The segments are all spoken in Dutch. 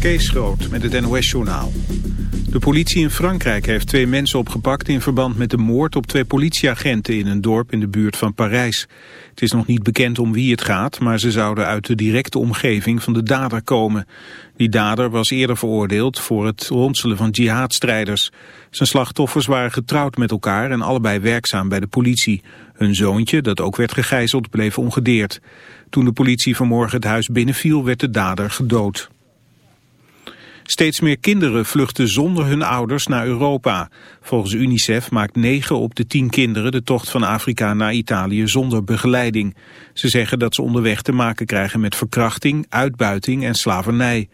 Kees Groot met het NOS-journaal. De politie in Frankrijk heeft twee mensen opgepakt in verband met de moord op twee politieagenten in een dorp in de buurt van Parijs. Het is nog niet bekend om wie het gaat, maar ze zouden uit de directe omgeving van de dader komen. Die dader was eerder veroordeeld voor het ronselen van jihadstrijders. Zijn slachtoffers waren getrouwd met elkaar en allebei werkzaam bij de politie. Hun zoontje, dat ook werd gegijzeld, bleef ongedeerd. Toen de politie vanmorgen het huis binnenviel, werd de dader gedood. Steeds meer kinderen vluchten zonder hun ouders naar Europa. Volgens UNICEF maakt 9 op de 10 kinderen de tocht van Afrika naar Italië zonder begeleiding. Ze zeggen dat ze onderweg te maken krijgen met verkrachting, uitbuiting en slavernij.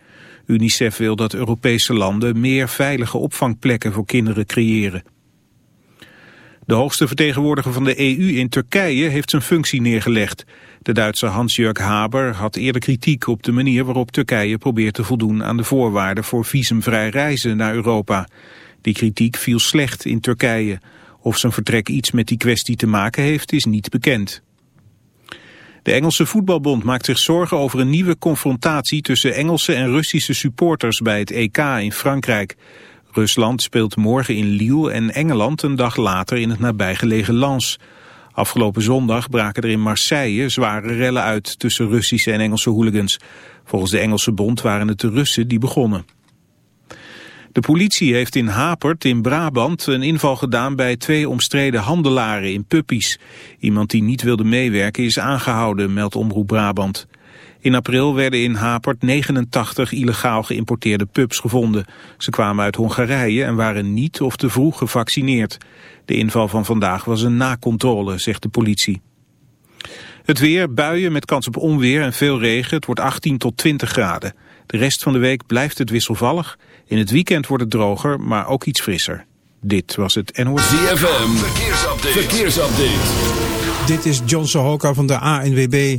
UNICEF wil dat Europese landen meer veilige opvangplekken voor kinderen creëren. De hoogste vertegenwoordiger van de EU in Turkije heeft zijn functie neergelegd. De Duitse Hans-Jörg Haber had eerder kritiek op de manier waarop Turkije probeert te voldoen aan de voorwaarden voor visumvrij reizen naar Europa. Die kritiek viel slecht in Turkije. Of zijn vertrek iets met die kwestie te maken heeft is niet bekend. De Engelse voetbalbond maakt zich zorgen over een nieuwe confrontatie tussen Engelse en Russische supporters bij het EK in Frankrijk. Rusland speelt morgen in Lille en Engeland een dag later in het nabijgelegen Lens. Afgelopen zondag braken er in Marseille zware rellen uit tussen Russische en Engelse hooligans. Volgens de Engelse bond waren het de Russen die begonnen. De politie heeft in Hapert in Brabant een inval gedaan bij twee omstreden handelaren in puppies. Iemand die niet wilde meewerken is aangehouden, meldt Omroep Brabant. In april werden in Hapert 89 illegaal geïmporteerde pups gevonden. Ze kwamen uit Hongarije en waren niet of te vroeg gevaccineerd. De inval van vandaag was een nakontrole, zegt de politie. Het weer, buien met kans op onweer en veel regen. Het wordt 18 tot 20 graden. De rest van de week blijft het wisselvallig. In het weekend wordt het droger, maar ook iets frisser. Dit was het NOS. ZFM, verkeersupdate. verkeersupdate. Dit is John Sohoka van de ANWB.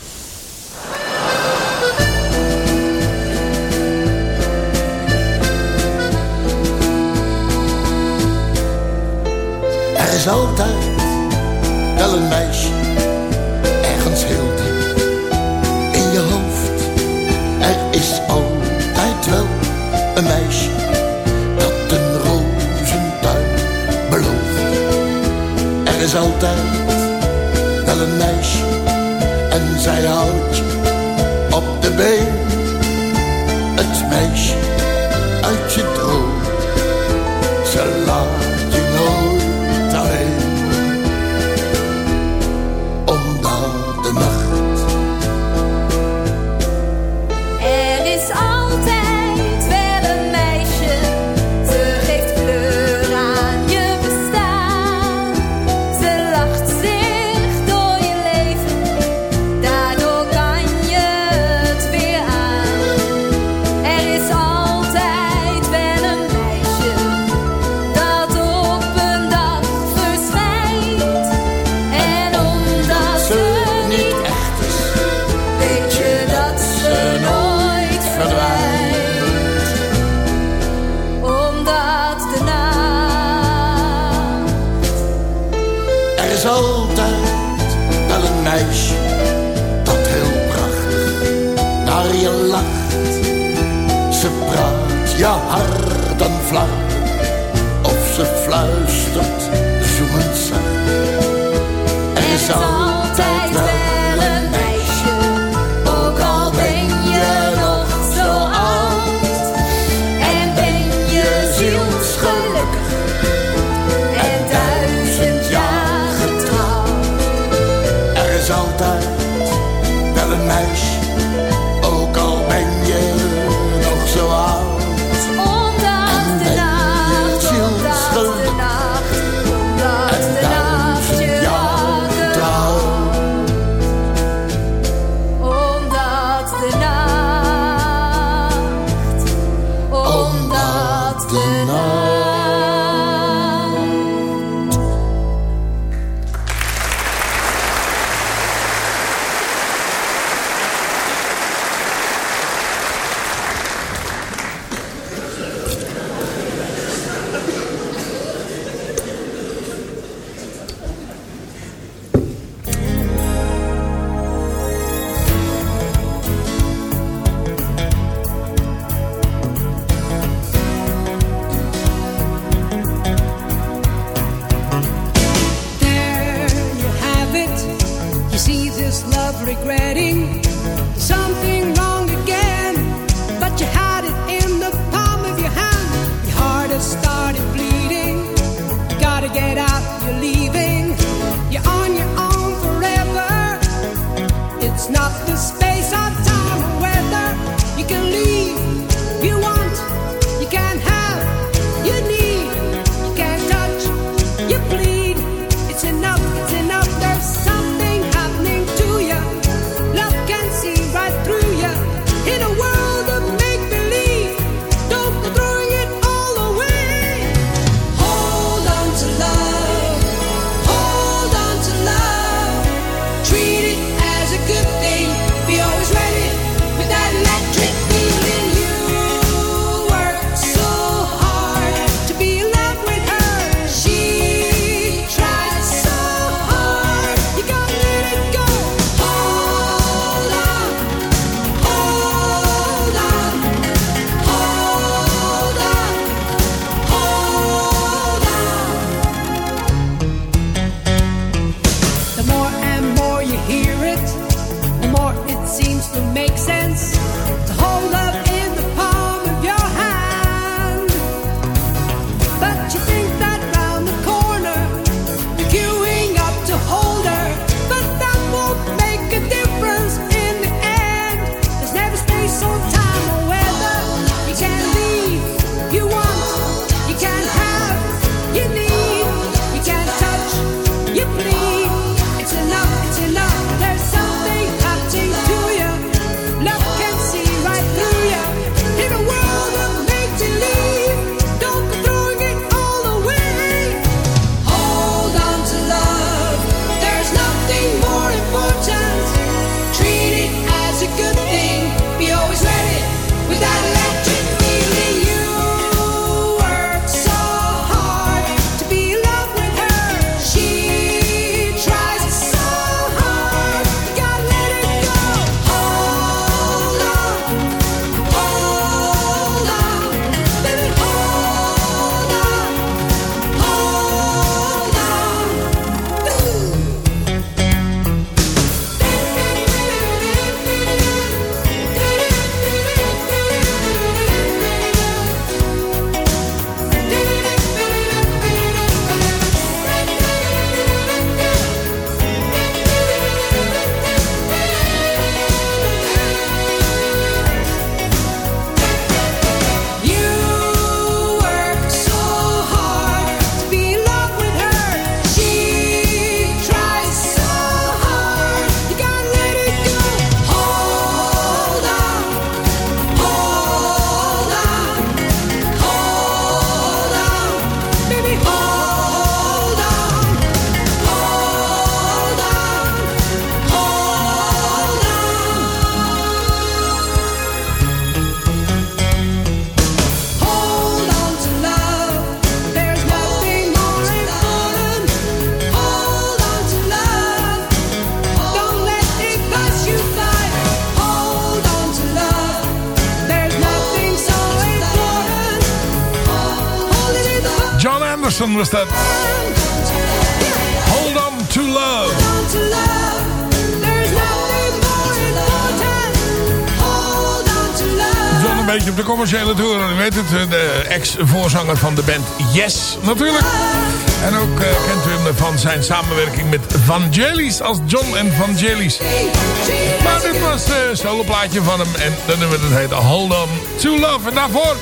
Is altijd wel een meisje, ergens heel diep in je hoofd. Er is altijd wel een meisje dat een rozentuin belooft. Er is altijd wel een meisje en zij houdt je op de been. Het meisje uit je weet het, de ex-voorzanger van de band Yes natuurlijk. En ook eh, kent u hem van zijn samenwerking met Vangelis als John en Vangelis. Maar dit was een soloplaatje van hem en dan nummer dat heet Hold On To Love. En daarvoor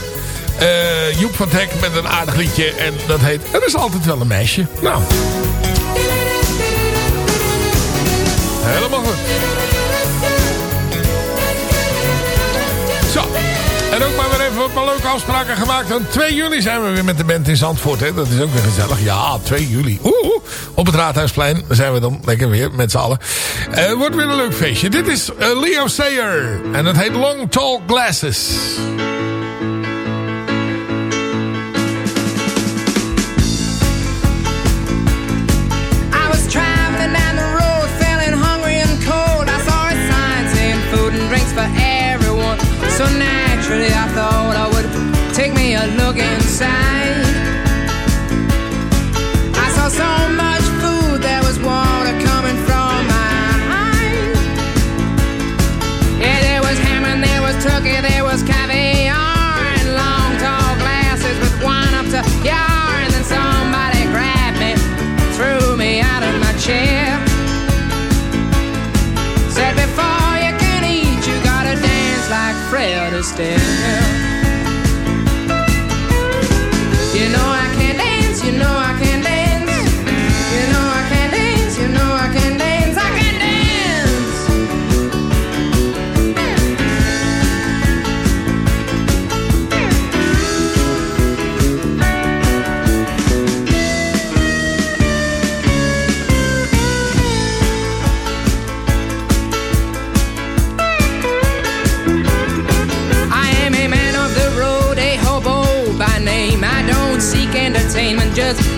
eh, Joep van Teck met een aardig liedje en dat heet Er is altijd wel een meisje. Nou, helemaal goed. Zo. En ook maar weer even paar leuke afspraken gemaakt. En 2 juli zijn we weer met de band in Zandvoort. Hè. Dat is ook weer gezellig. Ja, 2 juli. Oeh, oeh. Op het Raadhuisplein zijn we dan lekker weer met z'n allen. Eh, wordt weer een leuk feestje. Dit is eh, Leo Sayer. En het heet Long Tall Glasses. I thought I would take me a look inside. understand now.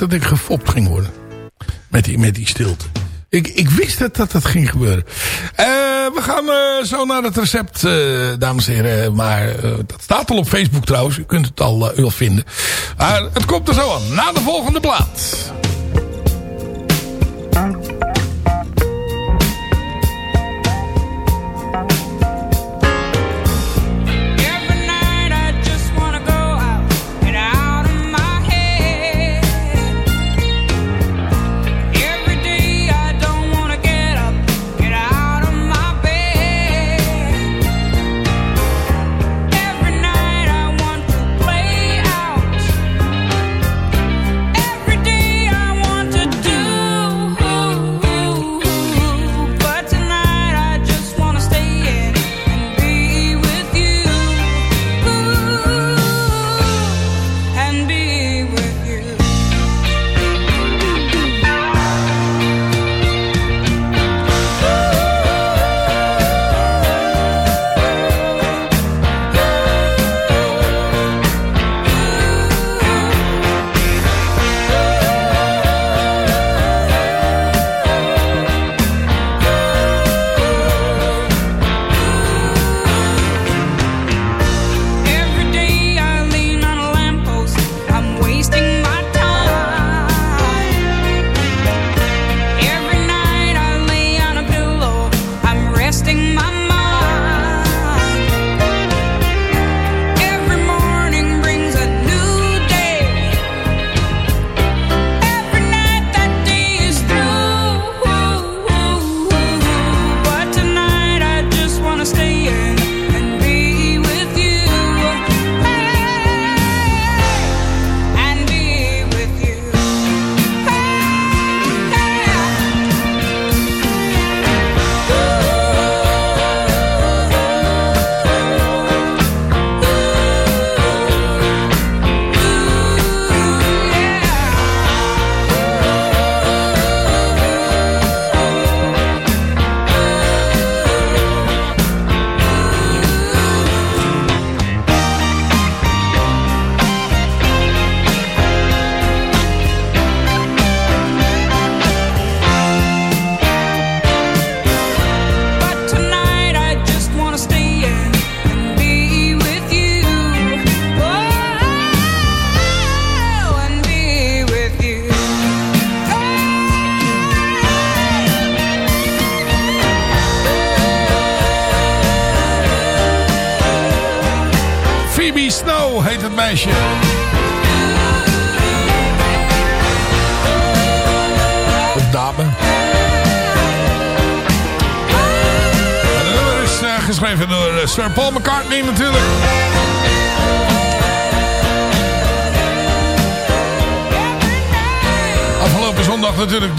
Dat ik gefopt ging worden. Met die, met die stilte. Ik, ik wist dat, dat dat ging gebeuren. Eh, we gaan eh, zo naar het recept, eh, dames en heren. Maar dat staat al op Facebook trouwens. U kunt het al, al vinden. Maar het komt er zo aan. Na de volgende plaat.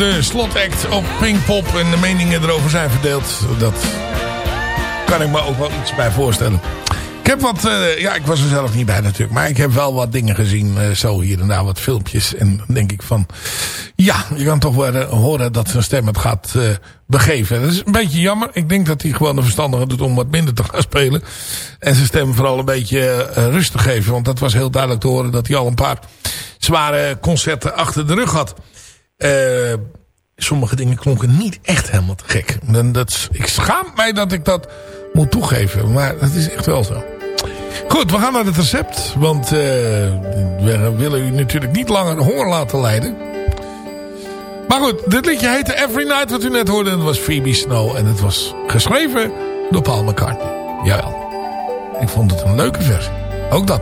De slotact op Pinkpop en de meningen erover zijn verdeeld. Dat kan ik me ook wel iets bij voorstellen. Ik heb wat, eh, ja ik was er zelf niet bij natuurlijk, maar ik heb wel wat dingen gezien, eh, zo hier en daar wat filmpjes. En dan denk ik van, ja, je kan toch wel eh, horen dat zijn stem het gaat begeven. Dat is een beetje jammer. Ik denk dat hij gewoon de verstandige doet om wat minder te gaan spelen. En zijn stem vooral een beetje rust te geven. Want dat was heel duidelijk te horen dat hij al een paar zware concerten achter de rug had. Eh, sommige dingen klonken niet echt helemaal te gek. En dat, ik schaam mij dat ik dat moet toegeven. Maar dat is echt wel zo. Goed, we gaan naar het recept. Want eh, we willen u natuurlijk niet langer honger laten lijden. Maar goed, dit liedje heette Every Night wat u net hoorde. En dat was Phoebe Snow. En het was geschreven door Paul McCartney. Jawel. Ik vond het een leuke versie. Ook dat.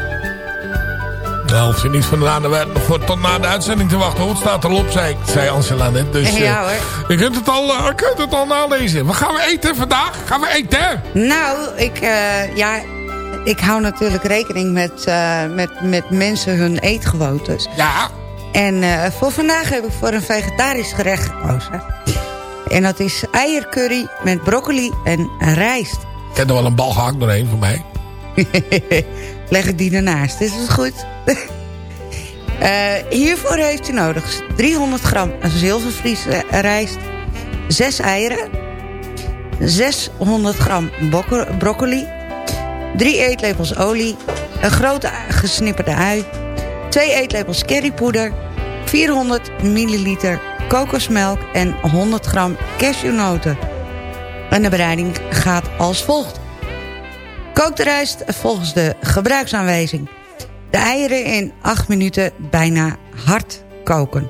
Nou, hoeft u niet van de, voor, tot na de uitzending te wachten. hoor. Het staat erop, zei, zei Angela net. Dus, Ja, eh, hoor. Je kunt het al, je kunt het al nalezen. Wat gaan we eten vandaag? Gaan we eten? Nou, ik, eh, ja, ik hou natuurlijk rekening met, met, met mensen hun eetgewoontes. Ja. En voor vandaag heb ik voor een vegetarisch gerecht gekozen. En dat is eiercurry met broccoli en rijst. Ik heb er wel een bal gehakt doorheen voor mij. Leg ik die ernaast, is het goed? Eh, hiervoor heeft u nodig 300 gram zilvervlies eh, rijst, 6 eieren, 600 gram broccoli, 3 eetlepels olie, een grote gesnipperde ui, 2 eetlepels currypoeder, 400 milliliter kokosmelk en 100 gram cashewnoten. En de bereiding gaat als volgt. Kook de rijst volgens de gebruiksaanwijzing. De eieren in 8 minuten bijna hard koken.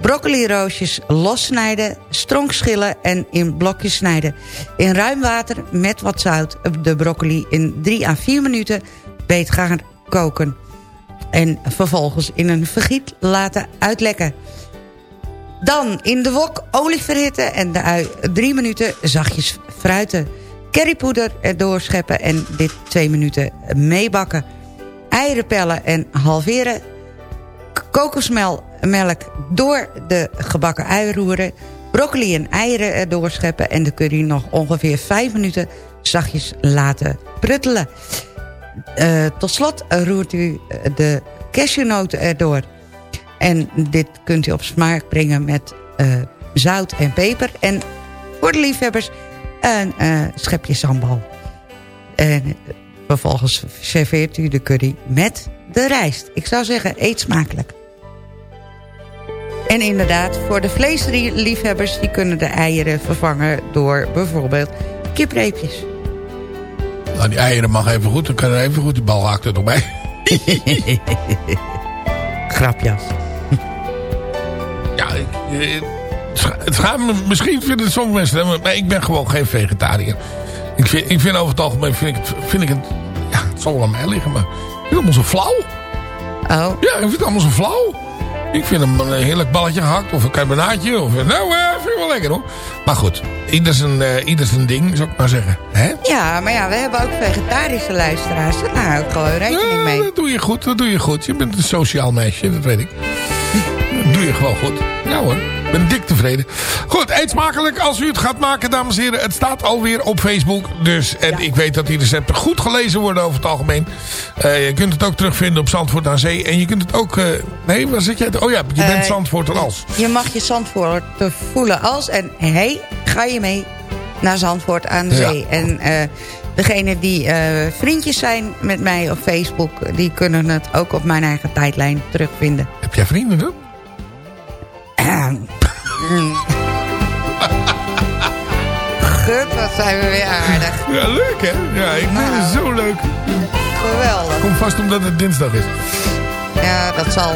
Broccoliroosjes lossnijden, stronk schillen en in blokjes snijden. In ruim water met wat zout de broccoli in 3 à 4 minuten beet gaan koken. En vervolgens in een vergiet laten uitlekken. Dan in de wok olie verhitten en de ui 3 minuten zachtjes fruiten. Currypoeder erdoor scheppen en dit 2 minuten meebakken. Eieren pellen en halveren. Kokosmelk door de gebakken ui roeren. Broccoli en eieren erdoor scheppen. En de curry nog ongeveer 5 minuten zachtjes laten pruttelen. Eh, tot slot roert u eh, de cashewnoten erdoor. En dit kunt u op smaak brengen met eh, zout en peper. En voor de liefhebbers een eh, schepje sambal. En eh, vervolgens serveert u de curry met de rijst. Ik zou zeggen, eet smakelijk. En inderdaad, voor de vleesliefhebbers... die kunnen de eieren vervangen door bijvoorbeeld kipreepjes. Nou, die eieren mag even goed. Dan kan er even goed die bal haakt er nog bij. Grapjas. Ja, ik, eh, het gaat me, misschien vinden het sommige mensen, maar ik ben gewoon geen vegetariër. Ik vind, ik vind over het algemeen, vind ik het, vind ik het, ja, het zal wel aan mij liggen, maar ik vind het allemaal zo flauw. Oh. Ja, ik vind het allemaal zo flauw. Ik vind hem een heerlijk balletje gehakt of een carbonaatje. Of, nou, eh, vind ik wel lekker hoor. Maar goed, ieder zijn, eh, ieder zijn ding, zou ik maar zeggen. Hè? Ja, maar ja, we hebben ook vegetarische luisteraars. Daar hou ik gewoon rekening mee. Dat doe je goed, dat doe je goed. Je bent een sociaal meisje, dat weet ik. Dat doe je gewoon goed. Ja hoor, ben dik tevreden. Goed, eet smakelijk als u het gaat maken, dames en heren. Het staat alweer op Facebook. Dus, en ik weet dat die recepten goed gelezen worden over het algemeen. Eh, je kunt het ook terugvinden op Zandvoort aan Zee. En je kunt het ook... eh, nee, waar zit jij? Oh ja, je bent Eh, Zandvoort en als. Je mag je Zandvoort te voelen als. En hey, ga je mee naar Zandvoort aan de Ja. zee. En Degene die vriendjes zijn met mij op Facebook... die kunnen het ook op mijn eigen tijdlijn terugvinden. Heb jij vrienden dan? Zijn we weer aardig. Ja, leuk hè? Ja, ik vind het zo leuk. Geweldig. Komt vast omdat het dinsdag is. Ja, dat zal.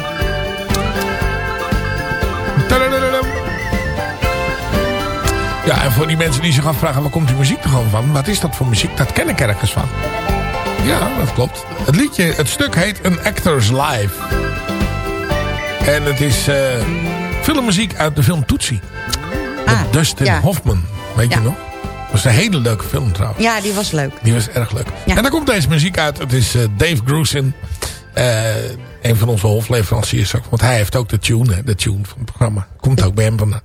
Ja, en voor die mensen die zich afvragen, waar komt die muziek toch gewoon van? Wat is dat voor muziek? Dat ken ik ergens van. Ja, dat klopt. Het liedje, het stuk heet An Actor's Life. En het is eh, filmmuziek uit de film Tootsie. Met Dustin ja. Hoffman, weet Ja. je nog? Was een hele leuke film trouwens. Ja, die was leuk. Die was erg leuk. Ja. En daar komt deze muziek uit. Het is eh, Dave Grusin. eh, een van onze hofleveranciers ook. Want hij heeft ook de tune, hè, de tune van het programma. Komt ook bij hem vandaan.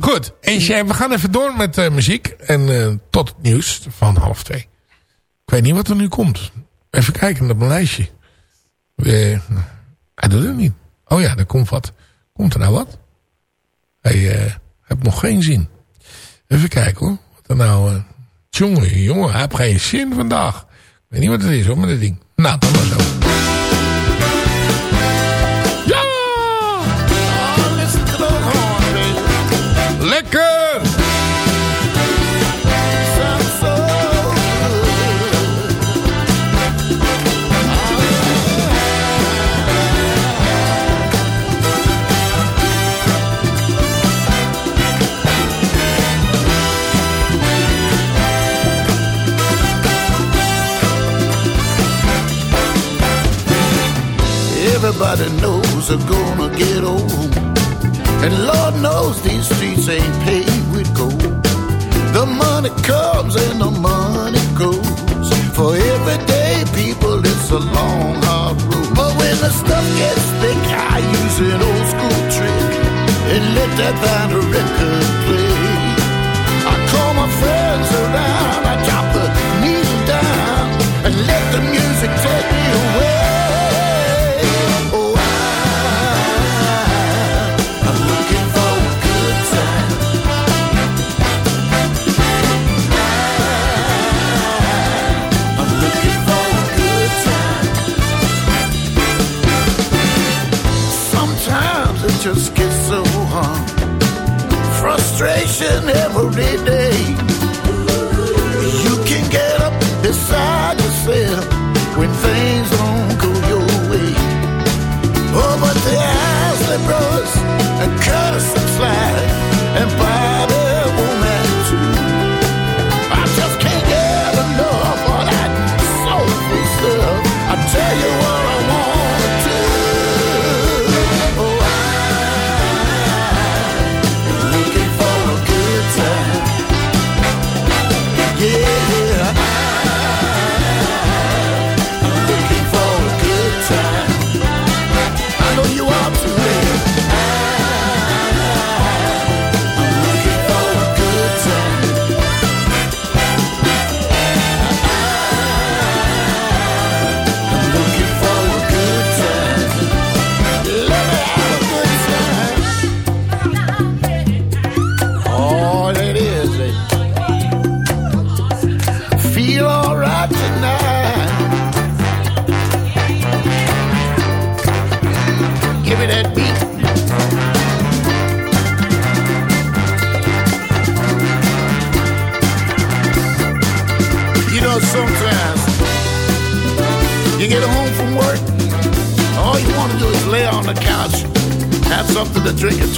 Goed, Eentje, we gaan even door met eh, muziek. En tot het nieuws van half twee. Ik weet niet wat er nu komt. Even kijken op mijn lijstje. Hij doet het niet. Oh ja, er komt wat. Komt er nou wat? Hij heeft nog geen zin. Even kijken hoor. Nou... eh, jongen, jongen, heeft geen zin vandaag. Ik weet niet wat het is hoor, met dat ding. Nou, dan maar zo. Everybody knows they're gonna get old. And Lord knows these streets ain't paved with gold. The money comes and the money goes. For everyday people, it's a long, hard road. But when the stuff gets thick, I use an old school trick and let that vinyl each and every day.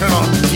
Turn on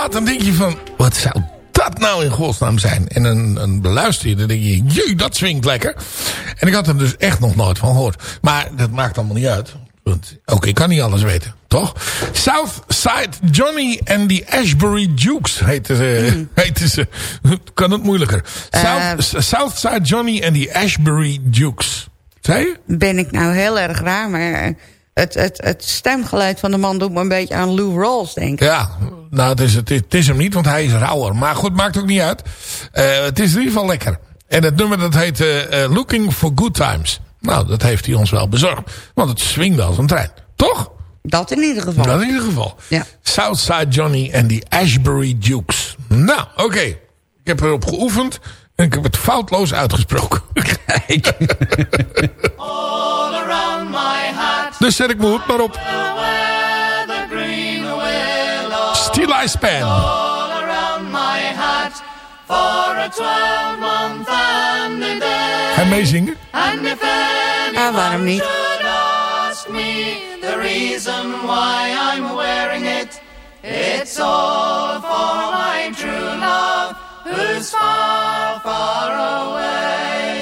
plaat. Dan denk je van, wat zou dat nou in godsnaam zijn? En dan, dan beluister je, dan denk je, jee, dat swingt lekker. En ik had er dus echt nog nooit van gehoord. Maar dat maakt allemaal niet uit. Want ook ik kan niet alles weten, toch? Southside Johnny en the Ashbury Dukes heten ze. Heten ze. Kan het moeilijker. South, Southside Johnny en the Ashbury Dukes. Zei je? Ben ik nou heel erg raar, maar het, het, het stemgeluid van de man doet me een beetje aan Lou Rawls denken. Ja, nou het is, het, is, het is hem niet, want hij is rauwer. Maar goed, maakt ook niet uit. Eh, het is in ieder geval lekker. En het nummer dat heet eh, eh, Looking for Good Times. Nou, dat heeft hij ons wel bezorgd. Want het swingde als een trein. Toch? Dat in ieder geval. Dat in ieder geval. Ja. Southside Johnny en die Ashbury Dukes. Nou, oké. Ik heb erop geoefend. En ik heb het foutloos uitgesproken. All around my hat, dus zet ik mijn hoed maar op. where the green I Span. All around my hat, for a twelve-month and a day. Ga je meezingen? And if anyone Ah, waarom niet? should ask me the reason why I'm wearing it, it's all for my true love, who's far, far away.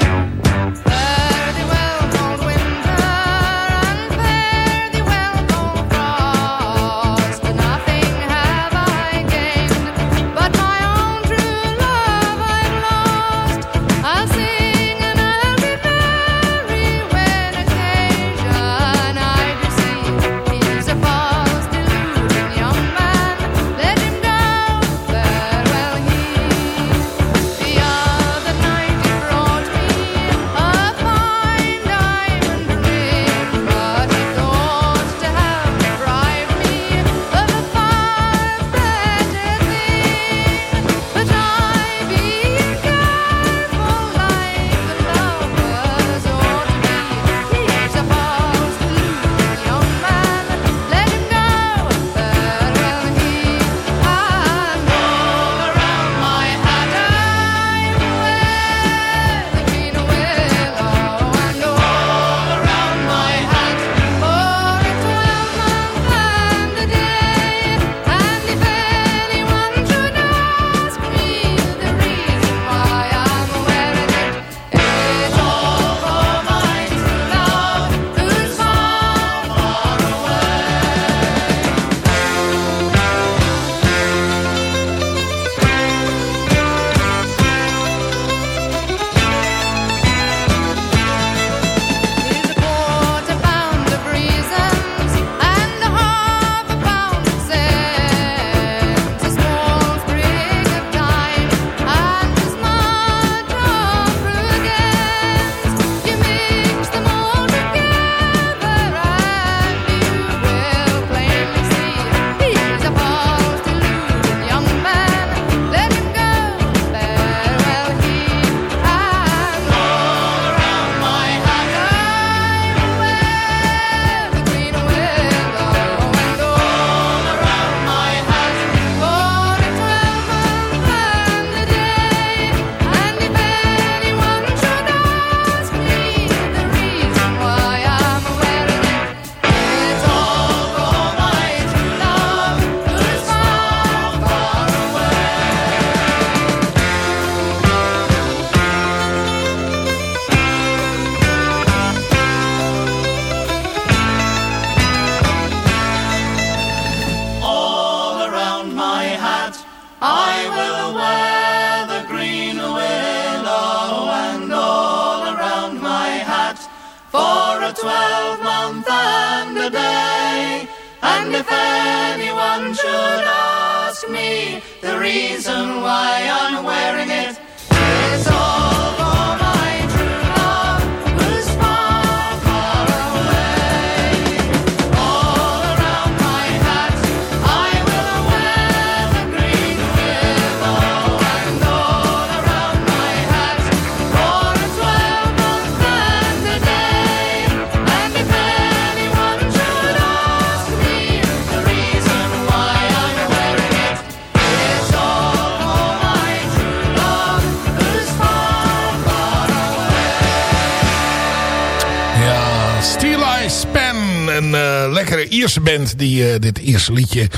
Ierse band die eh, dit Ierse liedje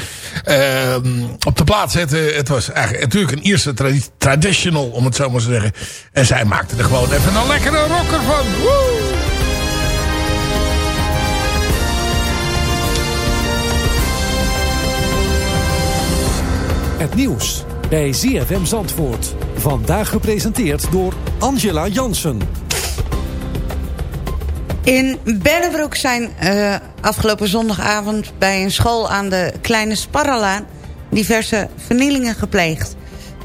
eh, op de plaats zette. Het was eigenlijk natuurlijk een Ierse tradi- traditional, om het zo maar te zeggen. En zij maakte er gewoon even een lekkere rocker van. Het nieuws bij ZFM Zandvoort. Vandaag gepresenteerd door Angela Jansen. In Bennebroek zijn eh, afgelopen zondagavond bij een school aan de Kleine Sparrelaan diverse vernielingen gepleegd.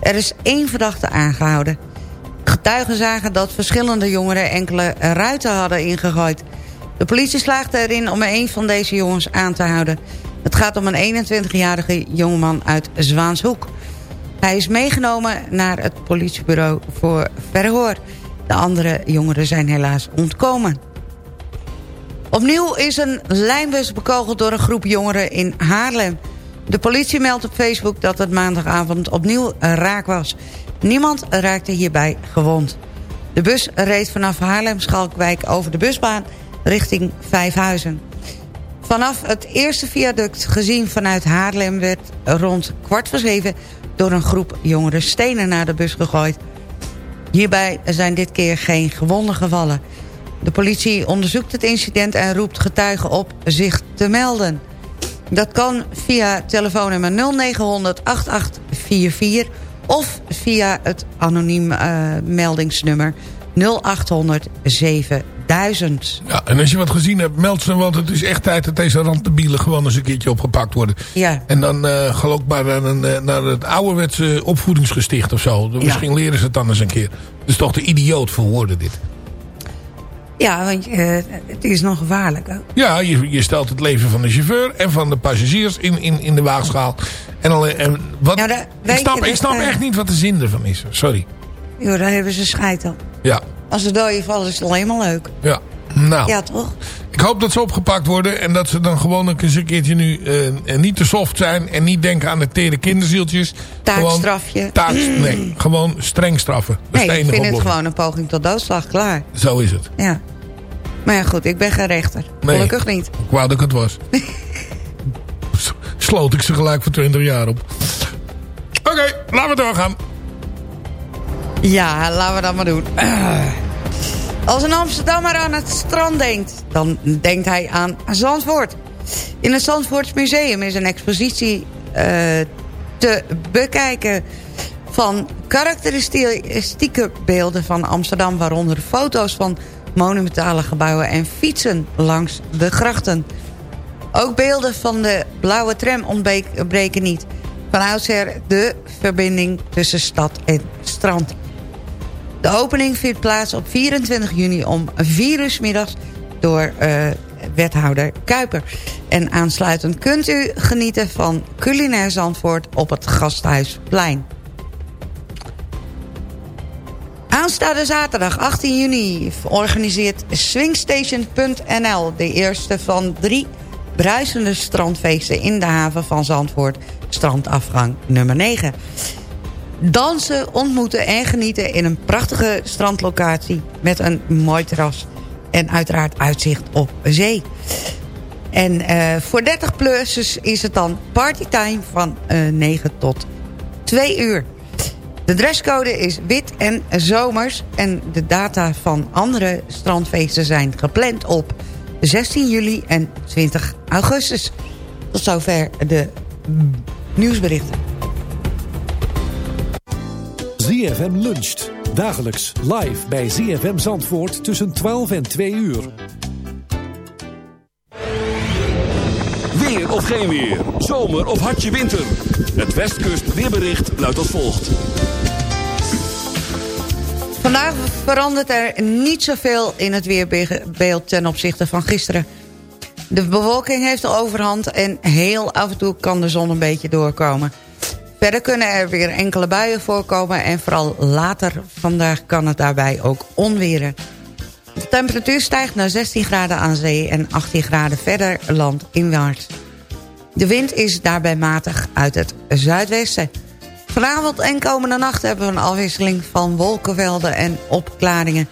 Er is één verdachte aangehouden. Getuigen zagen dat verschillende jongeren enkele ruiten hadden ingegooid. De politie slaagde erin om een van deze jongens aan te houden. Het gaat om een 21-jarige jongeman uit Zwaanshoek. Hij is meegenomen naar het politiebureau voor verhoor. De andere jongeren zijn helaas ontkomen. Opnieuw is een lijnbus bekogeld door een groep jongeren in Haarlem. De politie meldt op Facebook dat het maandagavond opnieuw raak was. Niemand raakte hierbij gewond. De bus reed vanaf Haarlem-Schalkwijk over de busbaan richting Vijfhuizen. Vanaf het eerste viaduct gezien vanuit Haarlem werd rond kwart voor zeven... door een groep jongeren stenen naar de bus gegooid. Hierbij zijn dit keer geen gewonden gevallen. De politie onderzoekt het incident en roept getuigen op zich te melden. Dat kan via telefoonnummer 0900 8844 of via het anoniem eh, meldingsnummer 0800 7000. Ja, en als je wat gezien hebt, meld ze, want het is echt tijd dat deze randdebielen gewoon eens een keertje opgepakt worden. Ja. En dan uh, geloof ik maar naar, een, eh, naar het ouderwetse opvoedingsgesticht of zo. Misschien leren ze het dan eens een keer. Het is toch de idioot voor woorden dit. Ja, want eh, het is nog gevaarlijk. Ook. Ja, je, je stelt het leven van de chauffeur en van de passagiers in, in, in de waagschaal. En, al, en wat, Nou, ik snap, ik snap eh, echt niet wat de zin ervan is. Sorry. Joh, daar hebben ze scheid aan. Ja, Als ze dooien vallen is het alleen maar leuk. ja. Nou, Ja, toch? ik hoop dat ze opgepakt worden. En dat ze dan gewoon eens een keertje nu eh, niet te soft zijn. En niet denken aan de tere kinderzieltjes. Taakstrafje. Taak, nee, gewoon streng straffen. Dat Nee, ik vind het gewoon een poging tot doodslag. Klaar. Zo is het. Ja. Maar ja, goed, ik ben geen rechter. Nee. Gelukkig niet. Ik wou dat ik het was. Sloot ik ze gelijk voor 20 jaar op. Oké, laten we doorgaan. Ja, laten we dat maar doen. Als een Amsterdammer aan het strand denkt, dan denkt hij aan Zandvoort. In het Zandvoorts Museum is een expositie eh, te bekijken van karakteristieke beelden van Amsterdam... waaronder foto's van monumentale gebouwen en fietsen langs de grachten. Ook beelden van de blauwe tram ontbreken niet. Van oudsher de verbinding tussen stad en strand. De opening vindt plaats op 24 juni om 4 uur middags door eh, wethouder Kuiper. En aansluitend kunt u genieten van culinair Zandvoort op het Gasthuisplein. Aanstaande zaterdag 18 juni organiseert Swingstation.nl... de eerste van drie bruisende strandfeesten in de haven van Zandvoort... strandafgang nummer 9. Dansen, ontmoeten en genieten in een prachtige strandlocatie... met een mooi terras en uiteraard uitzicht op zee. En eh, voor 30-plussers is het dan partytime van eh 9 tot 2 uur. De dresscode is wit en zomers. En de data van andere strandfeesten zijn gepland op 16 juli en 20 augustus. Tot zover de nieuwsberichten. ZFM luncht. Dagelijks live bij ZFM Zandvoort tussen 12 en 2 uur. Weer of geen weer. Zomer of hartje winter. Het Westkust weerbericht luidt als volgt. Vandaag verandert er niet zoveel in het weerbeeld ten opzichte van gisteren. De bewolking heeft de overhand en heel af en toe kan de zon een beetje doorkomen. Verder kunnen er weer enkele buien voorkomen en vooral later vandaag kan het daarbij ook onweren. De temperatuur stijgt naar 16 graden aan zee en 18 graden verder landinwaarts. De wind is daarbij matig uit het zuidwesten. Vanavond en komende nacht hebben we een afwisseling van wolkenvelden en opklaringen.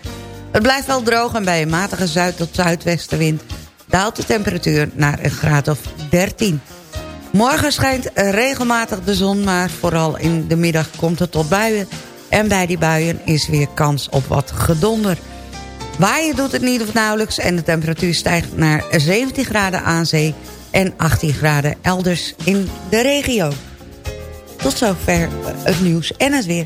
Het blijft wel droog en bij een matige zuid- tot zuidwestenwind daalt de temperatuur naar een graad of 13. Morgen schijnt regelmatig de zon, maar vooral in de middag komt het tot buien. En bij die buien is weer kans op wat gedonder. Waaien doet het niet of nauwelijks en de temperatuur stijgt naar 17 graden aan zee... en 18 graden elders in de regio. Tot zover het nieuws en het weer.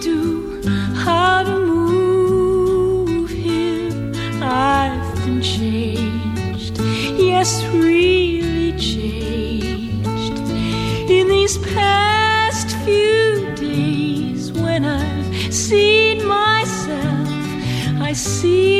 Do, how to move him. I've been changed, yes, really changed in these past few days when I've seen myself. I seem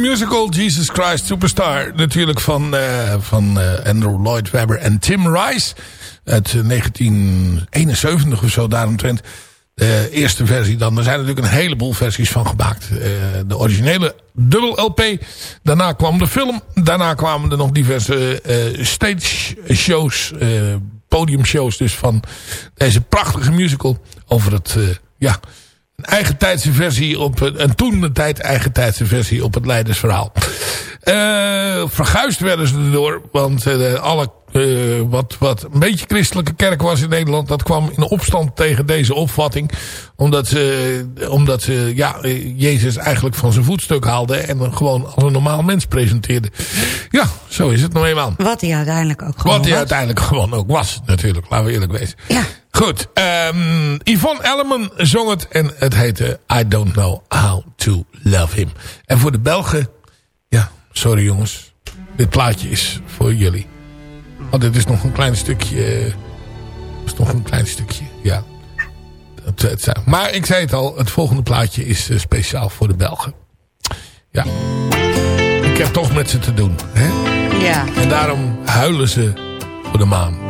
musical Jesus Christ Superstar. Natuurlijk van, eh, van eh, Andrew Lloyd Webber en Tim Rice. Uit eh, 1971 of zo daaromtrent. De eerste versie dan. Er zijn natuurlijk een heleboel versies van gemaakt. Eh, de originele dubbel LP. Daarna kwam de film. Daarna kwamen er nog diverse eh, stage shows. eh, podiumshows dus van deze prachtige musical. Over het, eh, ja, een eigen versie op een toen de tijd eigen tijdse versie op het Leidersverhaal. Eh, verguisd werden ze erdoor. Want eh, alle, eh, wat, wat een beetje christelijke kerk was in Nederland... dat kwam in opstand tegen deze opvatting. Omdat ze, omdat ze ja, Jezus eigenlijk van zijn voetstuk haalden... en hem gewoon als een normaal mens presenteerde. Ja, zo is het nou eenmaal. Wat hij uiteindelijk ook gewoon Wat hij was. uiteindelijk gewoon ook was, natuurlijk. Laten we eerlijk wezen. Ja. Goed. ehm, Yvonne Elleman zong het. En het heette I Don't Know How to Love Him. En voor de Belgen... Ja, sorry jongens. Dit plaatje is voor jullie. Want dit is nog een klein stukje... Het is nog een klein stukje, ja. Het, het, maar ik zei het al. Het volgende plaatje is eh, speciaal voor de Belgen. Ja. Ik heb toch met ze te doen. Hè? Ja. En daarom huilen ze voor de maan.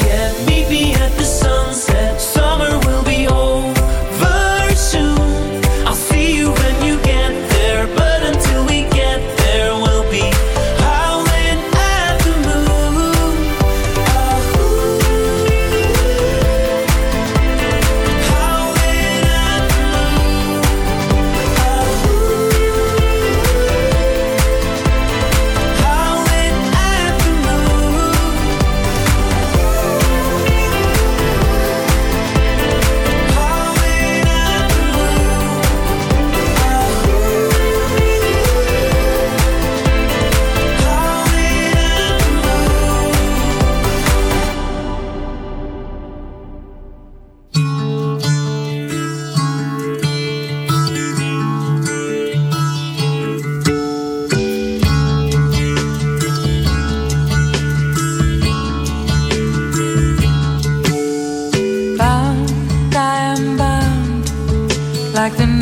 Like the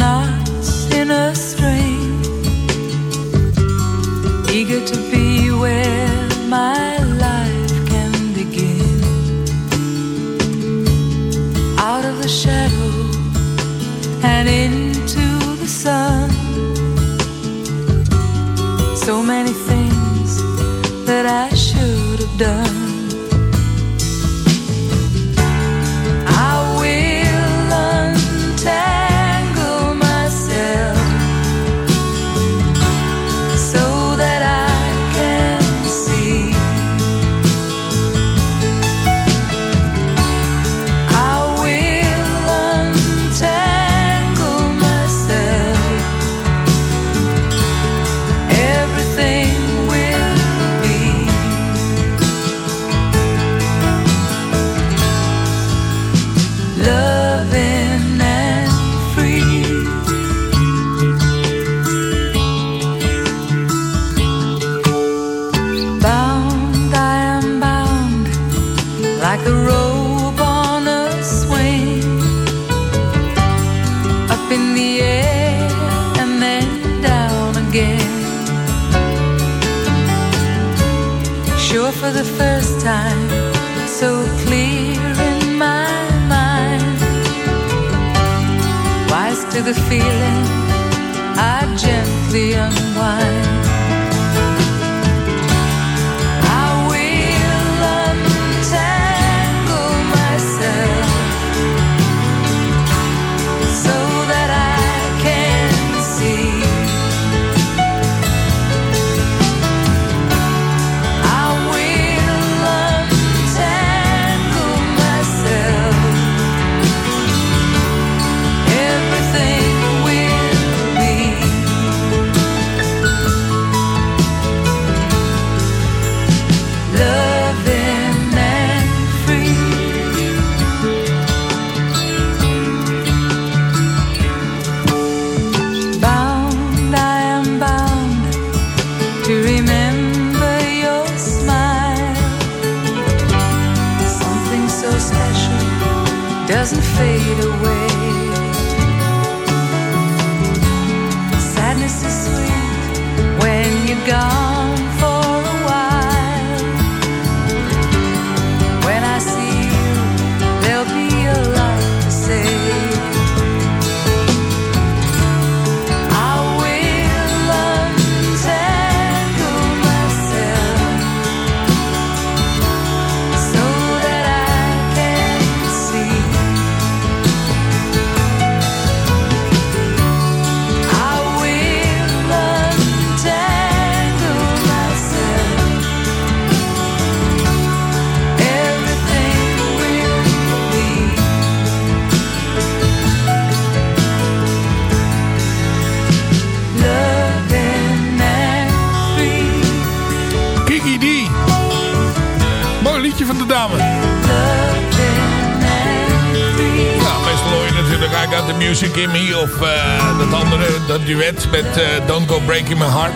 duet met eh, Don't Go Breaking My Heart.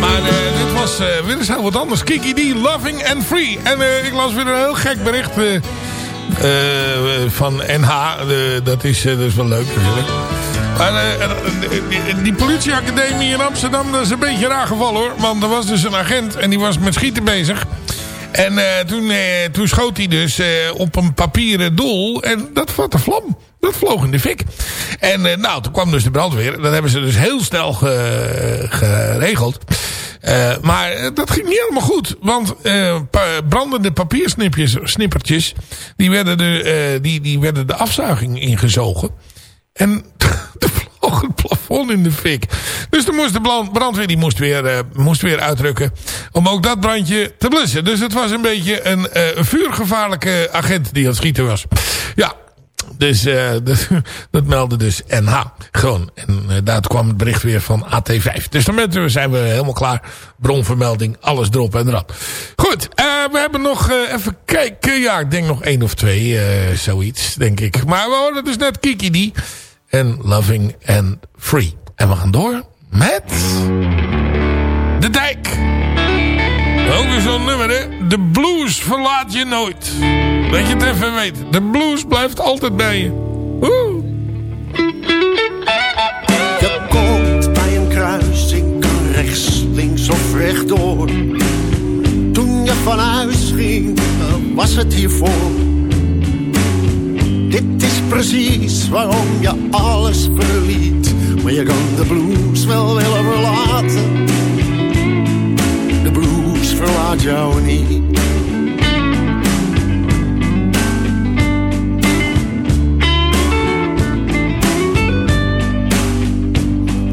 Maar eh, dit was eh, weer eens heel wat anders. Kiki D, Loving and Free. En ik las weer een heel gek bericht van NH. Dat, is, is wel leuk natuurlijk. Maar die, die politieacademie in Amsterdam, dat is een beetje raar gevallen hoor. Want er was dus een agent en die was met schieten bezig. En eh, toen, eh, toen schoot hij dus eh, op een papieren doel. En dat vatte vlam. Dat vloog in de fik. En nou, toen kwam dus de brandweer. Dat hebben ze dus heel snel ge- geregeld. Maar dat ging niet helemaal goed. Want brandende papiersnippertjes... Die werden, de, die, die werden de afzuiging ingezogen. En er vloog het plafond in de fik. Dus toen moest de brandweer die moest weer, eh, moest weer uitrukken. Om ook dat brandje te blussen. Dus het was een beetje een eh, vuurgevaarlijke agent die aan het schieten was. Ja, dus eh, dat, dat meldde dus NH. Gewoon. En daar kwam het bericht weer van AT5. Dus daarmee zijn we helemaal klaar. Bronvermelding, alles erop en eraan. Goed, we hebben nog even kijken. Ja, ik denk nog één of twee. zoiets, denk ik. Maar we hoorden dus net Kiki die. En Loving and Free. En we gaan door met... De Dijk. Ook weer zo'n nummer, hè? De blues verlaat je nooit. Dat je het even weet. De blues blijft altijd bij je. Oeh. Je komt bij een kruising, kan rechts, links of rechtdoor. Toen je van huis ging, was het hiervoor. Dit is precies waarom je alles verliet. Maar je kan de blues wel willen verlaten. De blues verlaat jou niet.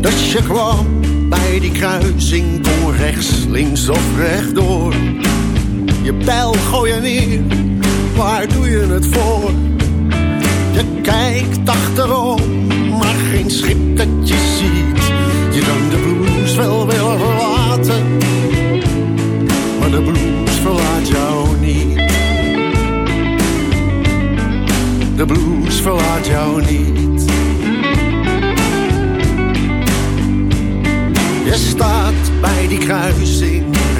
Dus je kwam bij die kruising, kon rechts, links of rechtdoor. Je bijl gooi je neer, waar doe je het voor? Je kijkt achterom, maar geen schip dat je ziet. Je kan de blues wel willen verlaten, maar de blues verlaat jou niet. De blues verlaat jou niet. Je staat bij die kruising,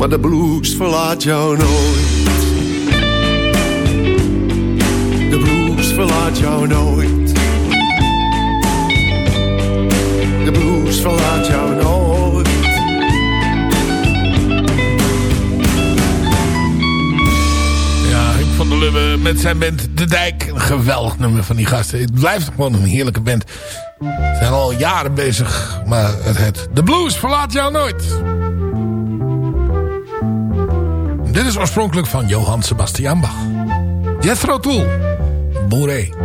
Maar de blues verlaat jou nooit. De blues verlaat jou nooit. De blues verlaat jou nooit. Ja, Huub van der Lubbe met zijn band De Dijk. Een geweldig nummer van die gasten. Het blijft gewoon een heerlijke band. Ze zijn al jaren bezig, maar het, het De Blues verlaat jou nooit. Is oorspronkelijk van Johann Sebastian Bach. Jethro Tull, Boeré.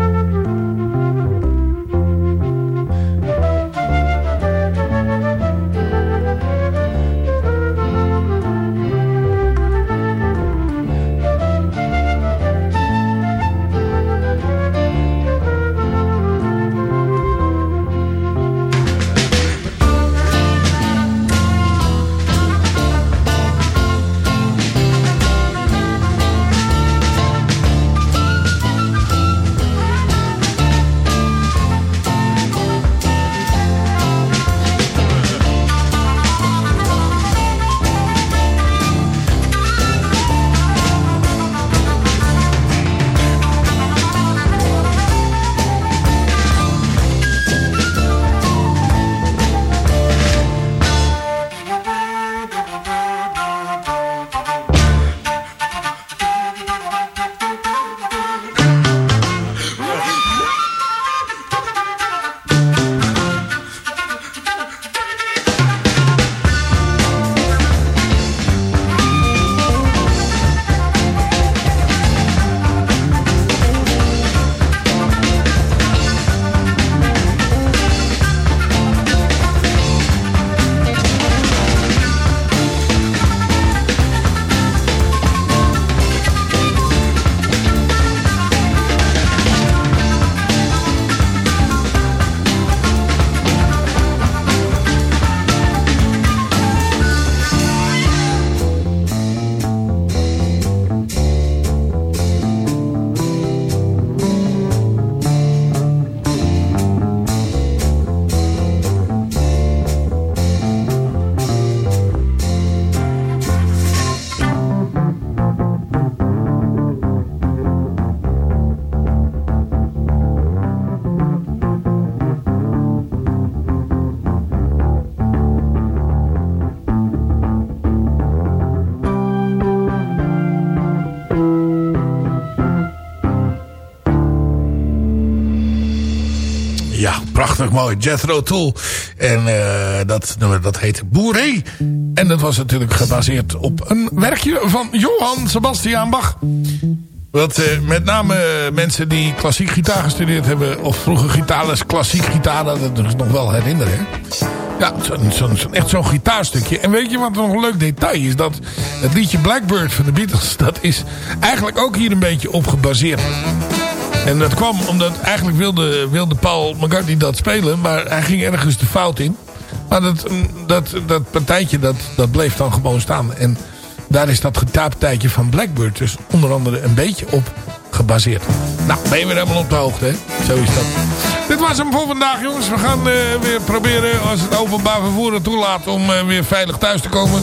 Mooi. Jethro Tull. En eh, dat dat heet Boeré. En dat was natuurlijk gebaseerd op een werkje van Johann Sebastian Bach. Wat eh, met name mensen die klassiek gitaar gestudeerd hebben... of vroeger gitaarles klassiek gitaar... dat is nog wel herinneren. Ja, zo'n- echt zo'n gitaarstukje. En weet je wat nog een leuk detail is? Dat het liedje Blackbird van de Beatles... dat is eigenlijk ook hier een beetje op gebaseerd. En dat kwam omdat eigenlijk wilde, wilde Paul McCartney dat spelen. Maar hij ging ergens de fout in. Maar dat, dat, dat partijtje dat, dat bleef dan gewoon staan. En daar is dat gitaarpartijtje van Blackbird dus onder andere een beetje op gebaseerd. Nou, ben je weer helemaal op de hoogte, hè? Zo is dat. Dit was hem voor vandaag, jongens. We gaan eh, weer proberen, als het openbaar vervoer het toelaat, om eh, weer veilig thuis te komen.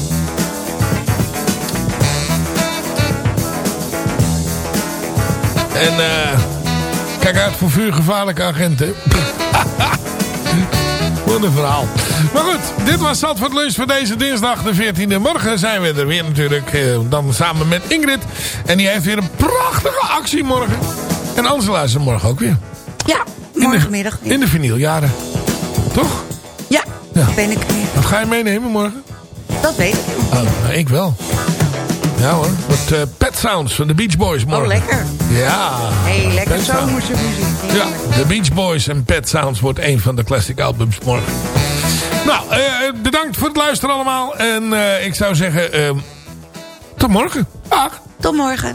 En eh, kijk uit voor vuurgevaarlijke agenten. Wat een verhaal. Maar goed, dit was Zandvoort Lunch voor deze dinsdag de 14e. Morgen zijn we er weer natuurlijk. eh, dan samen met Ingrid. En die heeft weer een prachtige actie morgen. En Angela is er morgen ook weer. Ja, morgenmiddag. In de vinyljaren. Toch? Ja, Ja. ben ik weer. Wat ga je meenemen morgen? Dat weet ik. Oh, ik wel. Ja hoor, wat eh, Pet Sounds van de Beach Boys morgen. Oh, lekker. Ja. hey, lekker zomerse muziek. Ja, de Beach Boys en Pet Sounds wordt een van de classic albums morgen. Nou, eh, bedankt voor het luisteren allemaal. En eh, ik zou zeggen, eh, tot morgen. Dag. Tot morgen.